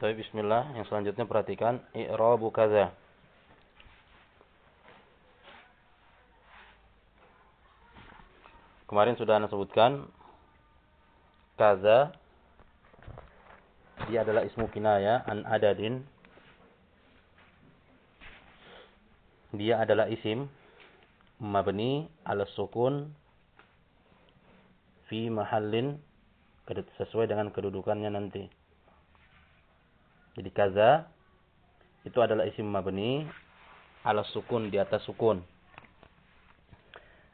Tapi bismillah, yang selanjutnya perhatikan i'rabu kaza. Kemarin sudah Anda sebutkan kaza dia adalah ismu kinaya an adadin. Dia adalah isim mabni ala sukun fi mahallin sesuai dengan kedudukannya nanti. Jadi kaza itu adalah isim mabni ala sukun di atas sukun.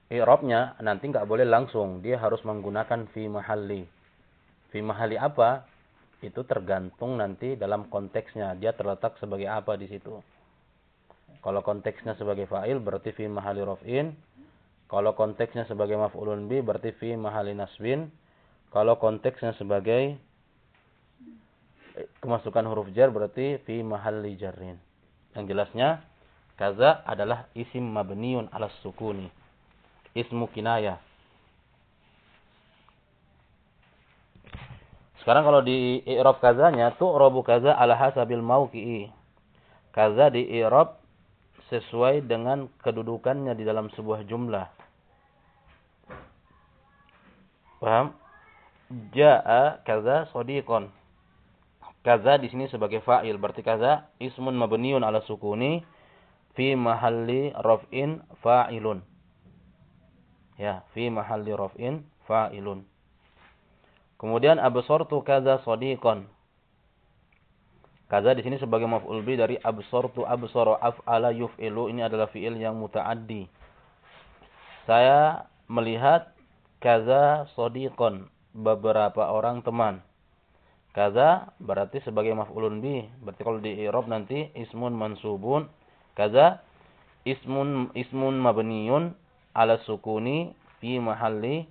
I'rabnya nanti nggak boleh langsung, dia harus menggunakan fi mahalli. Fi mahalli apa? Itu tergantung nanti dalam konteksnya, dia terletak sebagai apa di situ. Kalau konteksnya sebagai fa'il berarti fi mahalli raf'in. Kalau konteksnya sebagai maf'ulun bi berarti fi mahalli nasbin. Kalau konteksnya sebagai kemasukan huruf jar berarti fi mahalli jarrin. Yang jelasnya kaza adalah isim mabniun ala sukuni. Ismu kinaya. Sekarang kalau di i'rab kazanya tuh robu kaza ala hasabil mauqi'i. Kaza di i'rab sesuai dengan kedudukannya di dalam sebuah jumlah. Paham? Ja'a kaza sodiqon. Kaza di sini sebagai fa'il. Berarti kaza ismun mabniun ala sukuni fi mahalli raf'in fa'ilun. Ya, fi mahalli raf'in fa'ilun. Kemudian absortu kaza sadiqan. Kaza di sini sebagai maf'ul bi dari absortu absara af'ala yuf'ilu ini adalah fi'il yang muta'addi. Saya melihat kaza sadiqan beberapa orang teman. Kaza berarti sebagai maf'ulun bi. Berarti kalau di i'rab nanti ismun mansubun. Kaza ismun ismun mabniyun ala sukuni fi mahalli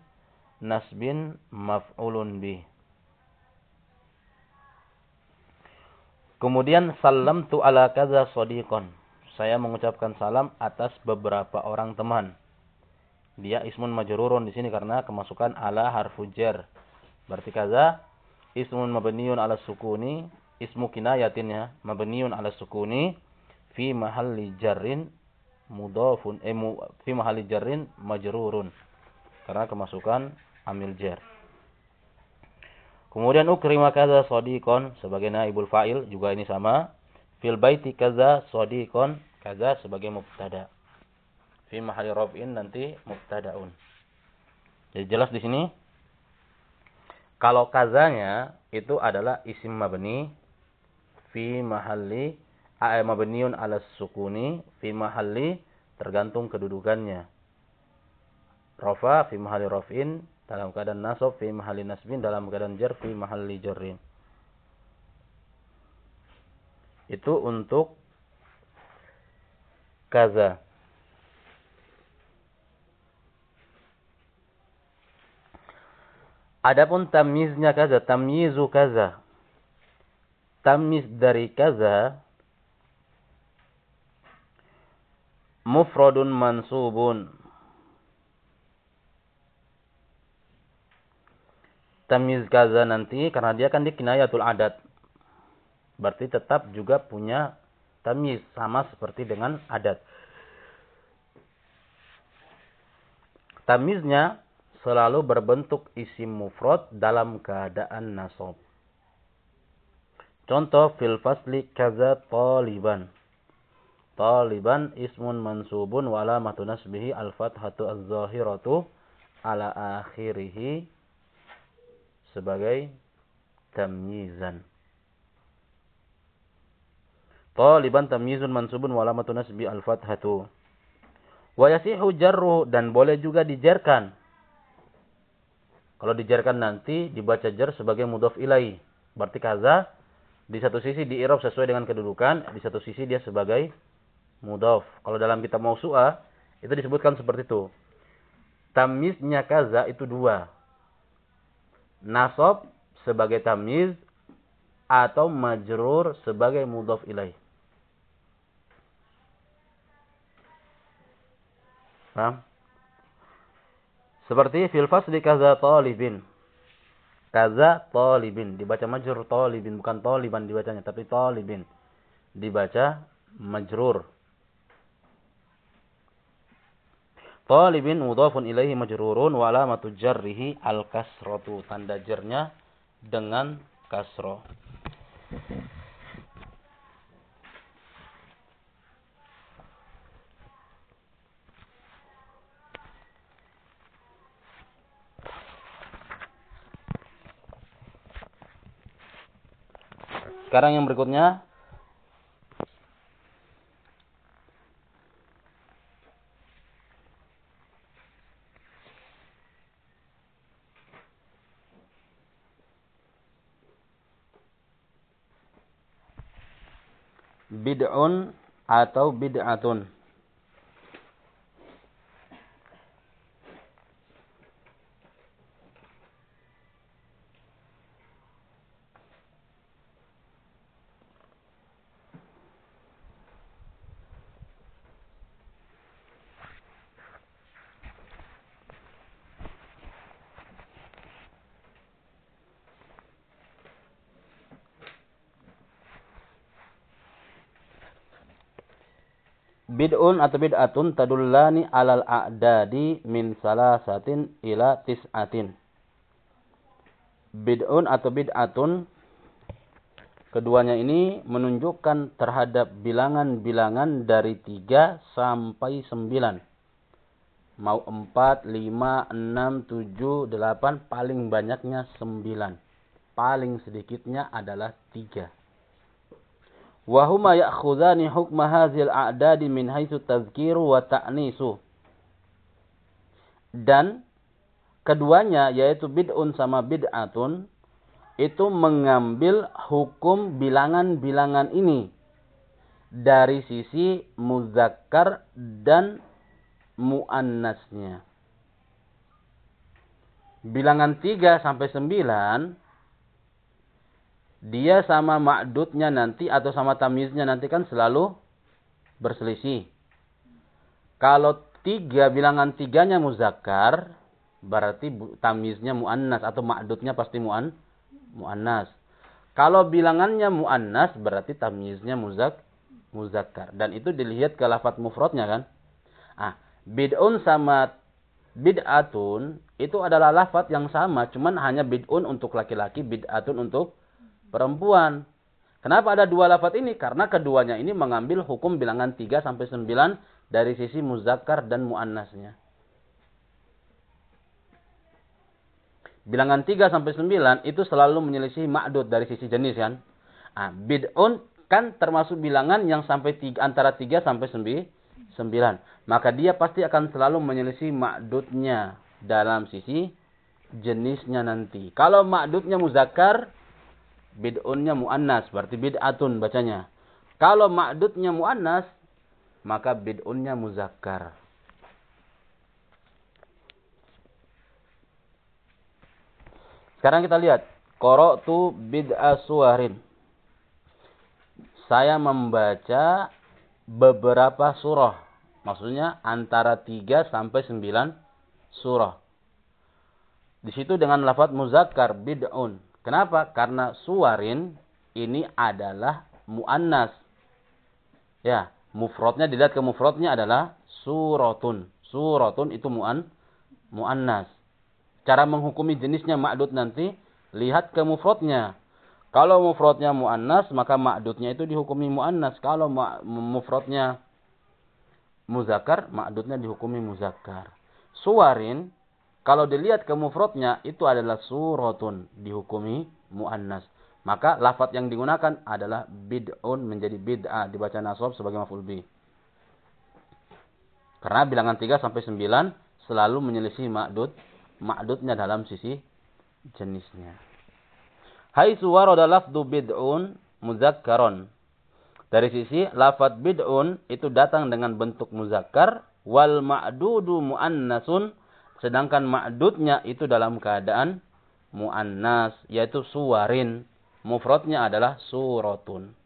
nasbin maf'ulun bi. Kemudian salam tu ala kaza sadiqon. Saya mengucapkan salam atas beberapa orang teman. Dia ismun majrurun di sini karena kemasukan ala harfu jar. Berarti kaza ismun mabniun ala sukuni. Ismu kinayatin ya. Mabniun ala sukuni. Fi mahalli jarrin mudhafun eh, mu, fi mahalli jarrin majrurun. Karena kemasukan amil jar. Kemudian ukrima kaza sadiqon sebagai naibul fa'il juga ini sama. Fil baiti kaza sadiqon kaza sebagai mubtada. Fi mahalli raf'in nanti mubtadaun. Jadi jelas di sini kalau kazanya itu adalah isim mabni fi mahalli ae mabniun ala sukuni fi mahalli tergantung kedudukannya. Rafa fi mahalli rafin dalam keadaan nasab fi mahalli nasbin dalam keadaan jar fi mahalli jarrin. Itu untuk kaza. Adapun tamyiznya kaza, tamyizu kaza. Tamyiz dari kaza mufradun mansubun. Tamyiz kaza nanti karena dia kan dikinayatul adat. Berarti tetap juga punya tamyiz sama seperti dengan adat. Tamyiznya selalu berbentuk isim mufrad dalam keadaan nasab. Contoh fil fasli kaza taliban. Taliban ismun mansubun wa alamatu nasbihi al-fathatu az-zahiratu ala akhirih sebagai tamyizan. Taliban tamyizun mansubun wa alamatu nasbi al-fathatu. Wa yasihu jarru dan boleh juga dijarkan kalau dijarkan nanti dibaca jar sebagai mudhaf ilai. Berarti kaza di satu sisi di i'rab sesuai dengan kedudukan, di satu sisi dia sebagai mudhaf. Kalau dalam kitab mausu'ah itu disebutkan seperti itu. Tamiznya kaza itu dua. Nasab sebagai tamiz atau majrur sebagai mudhaf ilai. Paham? Seperti fil fasli kaza talibin. kaza talibin. Dibaca majrur talibin. Bukan taliban dibacanya. Tapi talibin. Dibaca majrur. Talibin mudhafun ilaihi majrurun wa alamatu jarrihi al-kasratu. Tanda jernya dengan kasroh. Sekarang yang berikutnya bid'un atau bid'atun. Bid'un atau bid'atun tadullani alal a'dadi min salasatin ila tis'atin. Bid'un atau bid'atun keduanya ini menunjukkan terhadap bilangan-bilangan dari 3 sampai 9. Mau 4, 5, 6, 7, 8, paling banyaknya 9. Paling sedikitnya adalah 3. Wahuma ya'khudhani hukma hadzal a'dadi min haitsu tadhkiru wa ta'nisu. Dan keduanya yaitu bid'un sama bid'atun itu mengambil hukum bilangan-bilangan ini dari sisi muzakkar dan muannasnya. Bilangan 3 sampai 9 dia sama ma'dudnya nanti atau sama tamiznya nanti kan selalu berselisih. Kalau tiga bilangan tiganya muzakkar, berarti tamiznya mu'annas atau ma'dudnya pasti mu'an, mu'annas. Kalau bilangannya mu'annas, berarti tamiznya muzak, muzakkar. Dan itu dilihat ke lafat mufradnya kan. Ah, bid'un sama bid'atun itu adalah lafat yang sama, cuman hanya bid'un untuk laki-laki, bid'atun untuk perempuan. Kenapa ada dua lafat ini? Karena keduanya ini mengambil hukum bilangan 3 sampai 9 dari sisi muzakkar dan muannasnya. Bilangan 3 sampai 9 itu selalu menyelisih ma'dud dari sisi jenis kan. Ah, bid'un kan termasuk bilangan yang sampai tiga, antara 3 sampai 9. Maka dia pasti akan selalu menyelisih ma'dudnya dalam sisi jenisnya nanti. Kalau ma'dudnya muzakkar, bid'unnya muannas, berarti bid'atun bacanya. Kalau ma'dudnya muannas, maka bid'unnya muzakkar. Sekarang kita lihat. Qara'tu bid'a suwarin. Saya membaca beberapa surah. Maksudnya antara 3 sampai 9 surah. Di situ dengan lafaz muzakkar bid'un. Kenapa? Karena suwarin ini adalah muannas. Ya, mufradnya dilihat ke mufradnya adalah suratun. Suratun itu muan muannas. Cara menghukumi jenisnya ma'dud nanti lihat ke mufradnya. Kalau mufradnya muannas maka ma'dudnya itu dihukumi muannas. Kalau mufradnya muzakkar, ma'dudnya dihukumi muzakkar. Suwarin kalau dilihat ke mufradnya itu adalah suratun dihukumi muannas. Maka lafaz yang digunakan adalah bid'un menjadi bid'ah dibaca nasab sebagai maf'ul bi. Karena bilangan 3 sampai 9 selalu menyelisih ma'dud. Ma'dudnya dalam sisi jenisnya. Haitsu warada lafdu bid'un muzakkaron. Dari sisi lafaz bid'un itu datang dengan bentuk muzakkar wal ma'dudu muannasun Sedangkan ma'dudnya itu dalam keadaan mu'annas, yaitu suwarin. Mufradnya adalah suratun.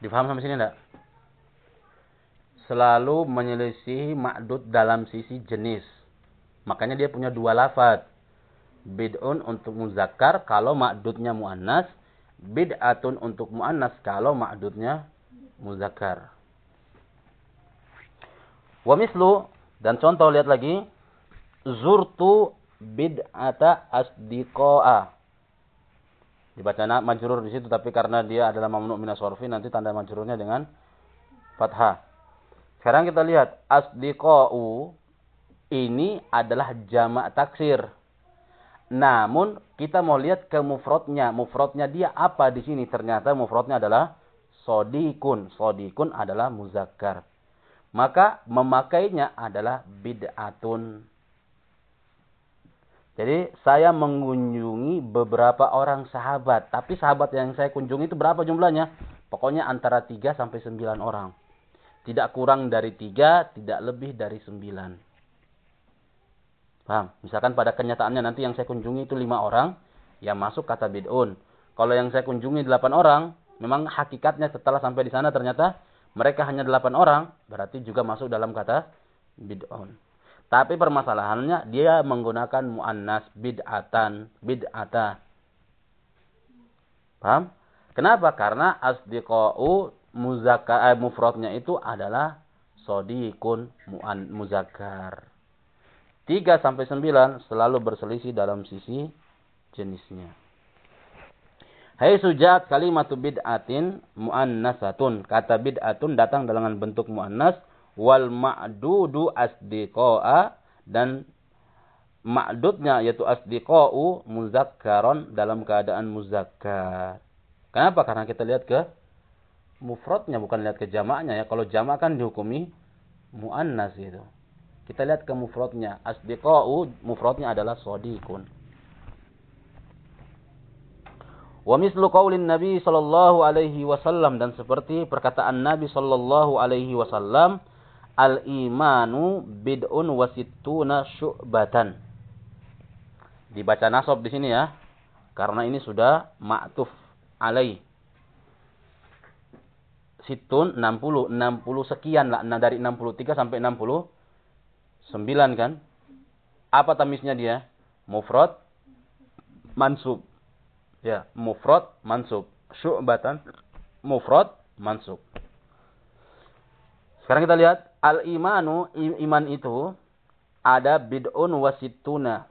Difaham sampai sini enggak? Selalu menyelisihi ma'dud dalam sisi jenis. Makanya dia punya dua lafad. Bid'un untuk muzakkar kalau ma'dudnya mu'annas. Bid'atun untuk mu'annas kalau ma'dudnya muzakkar. Wa mislu dan contoh lihat lagi zurtu bid'ata asdiqoa. Dibaca majrur di situ tapi karena dia adalah mamnu minas sorfi nanti tanda majrurnya dengan fathah. Sekarang kita lihat asdiqo'u ini adalah jamak taksir. Namun kita mau lihat ke mufrodnya. Mufrodnya dia apa di sini? Ternyata mufrodnya adalah sodikun. Sodikun adalah muzakkar. Maka memakainya adalah bid'atun. Jadi saya mengunjungi beberapa orang sahabat. Tapi sahabat yang saya kunjungi itu berapa jumlahnya? Pokoknya antara 3 sampai 9 orang. Tidak kurang dari 3, tidak lebih dari 9. Paham? Misalkan pada kenyataannya nanti yang saya kunjungi itu 5 orang. Yang masuk kata bid'un. Kalau yang saya kunjungi 8 orang. Memang hakikatnya setelah sampai di sana ternyata mereka hanya 8 orang. Berarti juga masuk dalam kata bid'un. Tapi permasalahannya dia menggunakan muannas bid'atan, bid'ata. Paham? Kenapa? Karena asdiqa'u muzakka eh, mufradnya itu adalah sodikun muan muzakkar. 3 sampai 9 selalu berselisih dalam sisi jenisnya. Hai sujat kalimatu bid'atin muannasatun. Kata bid'atun datang dengan bentuk muannas wal ma'dudu asdiqoa dan ma'dudnya yaitu asdiqo'u muzakkaron dalam keadaan muzakkar. Kenapa? Karena kita lihat ke mufradnya bukan lihat ke jamaknya ya. Kalau jamak kan dihukumi muannas itu. Kita lihat ke mufradnya. Asdiqo'u mufradnya adalah sodikun. Wa mislu qaulin Nabi sallallahu alaihi wasallam dan seperti perkataan Nabi sallallahu alaihi wasallam al-imanu bid'un wasittuna syu'batan. Dibaca nasab di sini ya. Karena ini sudah ma'tuf alai. Situn 60, 60 sekian lah. Nah, dari 63 sampai 69 kan. Apa tamisnya dia? Mufrad, mansub. Ya, mufrad, mansub. Syu'batan, mufrad, mansub. Sekarang kita lihat al-imanu iman itu ada bid'un wasituna.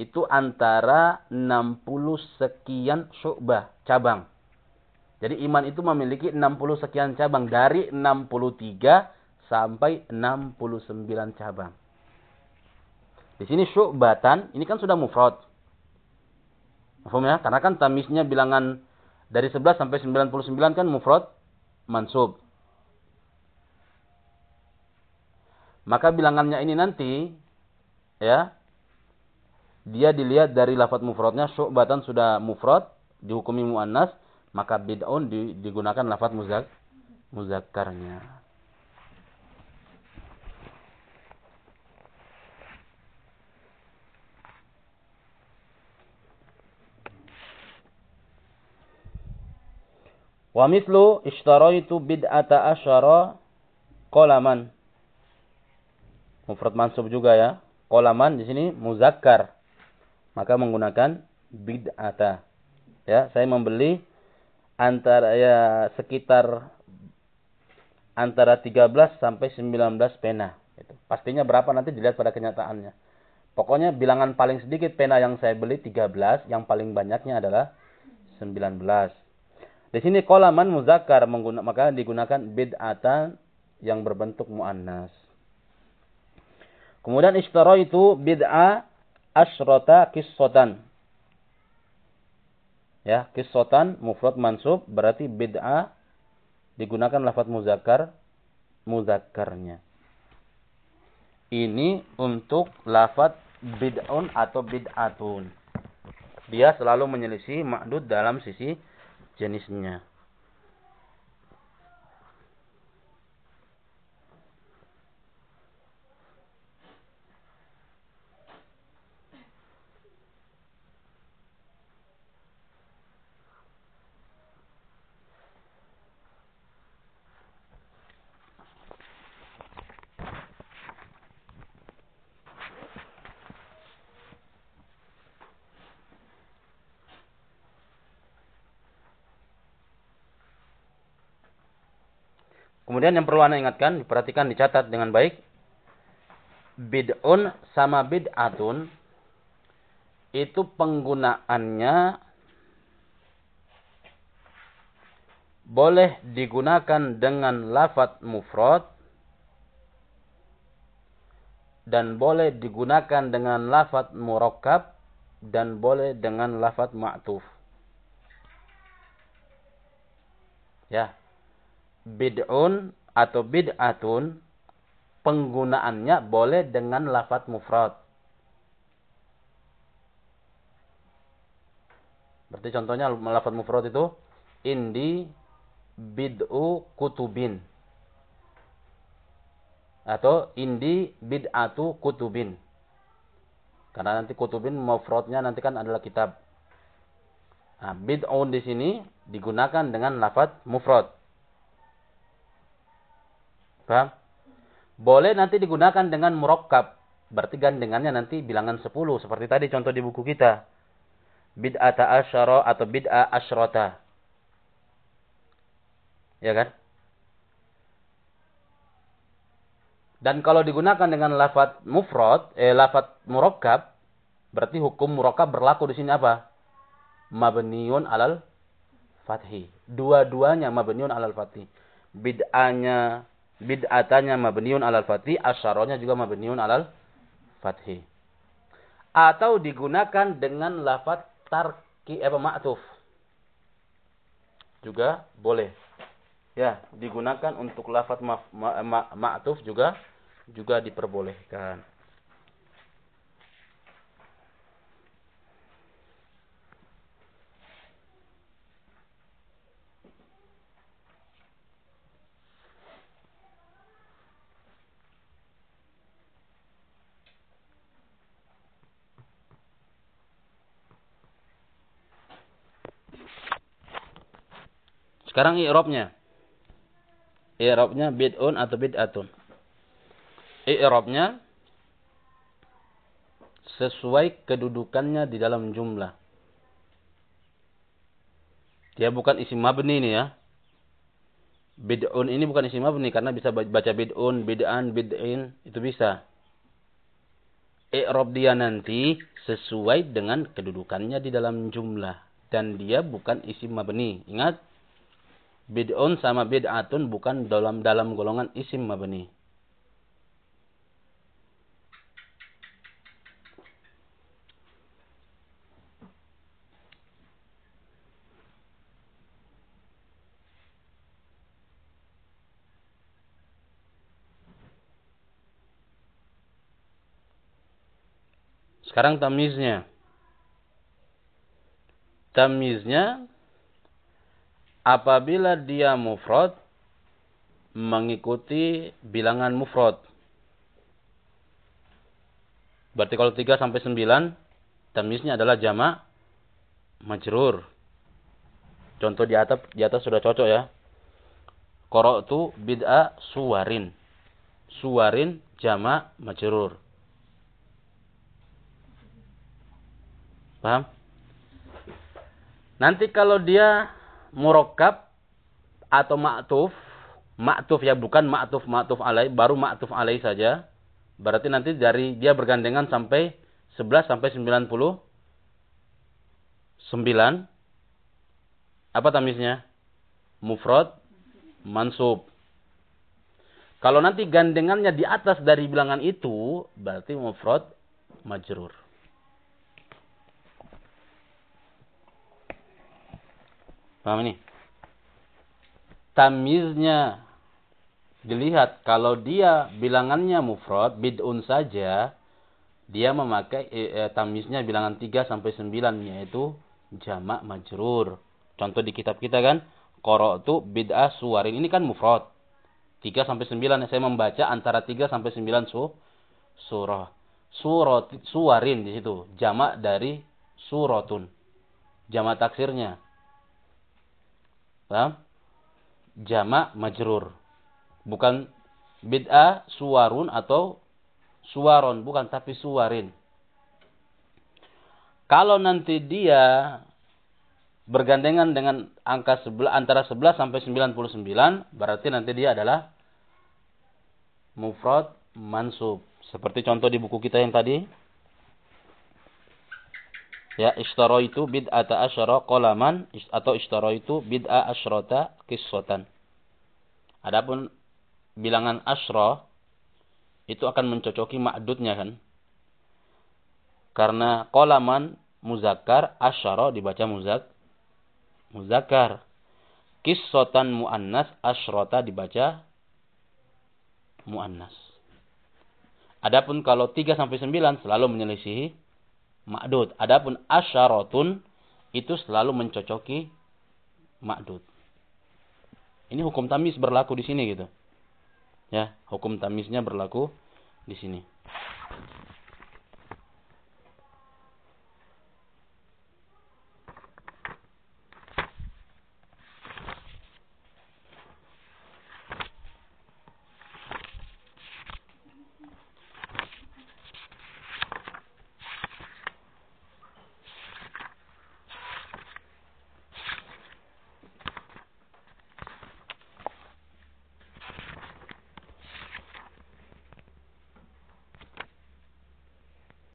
Itu antara 60 sekian syu'bah, cabang. Jadi iman itu memiliki 60 sekian cabang. Dari 63 sampai 69 cabang. Di sini syu'batan, ini kan sudah mufrad. Paham ya? Karena kan tamisnya bilangan dari 11 sampai 99 kan mufrad mansub. Maka bilangannya ini nanti ya dia dilihat dari lafaz mufradnya syu'batan sudah mufrad dihukumi muannas maka bid'un digunakan lafaz muzak muzakkarnya. Wa mithlu ishtaraitu bid'ata asyara qalaman mufrad mansub juga ya. Kolaman di sini muzakkar. Maka menggunakan bid'ata. Ya, saya membeli antara ya sekitar antara 13 sampai 19 pena. Itu. Pastinya berapa nanti dilihat pada kenyataannya. Pokoknya bilangan paling sedikit pena yang saya beli 13, yang paling banyaknya adalah 19. Di sini kolaman muzakkar maka digunakan bid'atan yang berbentuk muannas. Kemudian itu bid'a asrota kissotan. Ya, kissotan mufrad mansub berarti bid'a digunakan lafaz muzakkar muzakkarnya. Ini untuk lafaz bid'un atau bid'atun. Dia selalu menyelisih ma'dud dalam sisi jenisnya. Kemudian yang perlu Anda ingatkan, diperhatikan, dicatat dengan baik. Bid'un sama bid'atun itu penggunaannya boleh digunakan dengan lafat mufrad dan boleh digunakan dengan lafat murakkab dan boleh dengan lafat ma'tuf. Ya. Bid'un atau bid'atun penggunaannya boleh dengan lafat mufrad. Berarti contohnya lafat mufrad itu indi bid'u kutubin. Atau indi bid'atu kutubin. Karena nanti kutubin mufradnya nanti kan adalah kitab. Nah, bid'un di sini digunakan dengan lafaz mufrad. Paham? Boleh nanti digunakan dengan murakkab. Berarti gandengannya nanti bilangan 10 seperti tadi contoh di buku kita. Bid'ata asyara atau bid'a asyrata. Ya kan? Dan kalau digunakan dengan lafat mufrad, eh lafat murakkab, berarti hukum murakkab berlaku di sini apa? Mabniun alal fathi. Dua-duanya mabniun alal fathi. Bid'anya bid'atanya mabniun alal fathi, asyaranya juga mabniun alal fathi. Atau digunakan dengan lafat tarki apa ma'tuf. Juga boleh ya digunakan untuk lafaz ma'tuf ma, ma, ma juga juga diperbolehkan. Sekarang i'rabnya. I'rabnya bid'un atau bid'atun. I'rabnya sesuai kedudukannya di dalam jumlah. Dia bukan isim mabni ini ya. Bid'un ini bukan isim mabni karena bisa baca bid'un, bid'an, bid'in, itu bisa. I'rab dia nanti sesuai dengan kedudukannya di dalam jumlah dan dia bukan isim mabni. Ingat, Bid'un sama bid'atun bukan dalam dalam golongan isim mabni. Sekarang tamiznya. Tamiznya apabila dia mufrad mengikuti bilangan mufrad. Berarti kalau 3 sampai 9 tamiznya adalah jamak majrur. Contoh di atas di atas sudah cocok ya. Qara'tu bid'a suwarin. Suwarin jamak majrur. Paham? Nanti kalau dia murakkab atau ma'tuf, ma'tuf ya bukan ma'tuf ma'tuf alai, baru ma'tuf alai saja. Berarti nanti dari dia bergandengan sampai 11 sampai 90 9 apa tamisnya? Mufrad mansub. Kalau nanti gandengannya di atas dari bilangan itu, berarti mufrad majrur. Paham ini? Tamiznya dilihat kalau dia bilangannya mufrad bid'un saja dia memakai e, e, tamiznya bilangan 3 sampai 9 yaitu jamak majrur. Contoh di kitab kita kan qara'tu bid'ah suwarin ini kan mufrad. 3 sampai 9 saya membaca antara 3 sampai 9 su surah. Surat suwarin di situ jamak dari suratun. Jamak taksirnya Paham? Jamak majrur. Bukan bid'ah suwarun atau suwaron. Bukan, tapi suwarin. Kalau nanti dia bergandengan dengan angka sebelah, antara 11 sampai 99, berarti nanti dia adalah mufrad mansub. Seperti contoh di buku kita yang tadi. Ya, itu bid'ata asyara qalaman atau itu bid'a asyrata qissatan. Adapun bilangan asyra itu akan mencocoki ma'dudnya kan. Karena qalaman muzakkar, asyara dibaca muzak muzakkar. Qissatan muannas, asyrata dibaca muannas. Adapun kalau 3 sampai 9 selalu menyelisihi ma'dud. Adapun asyaratun itu selalu mencocoki ma'dud. Ini hukum tamis berlaku di sini gitu. Ya, hukum tamisnya berlaku di sini.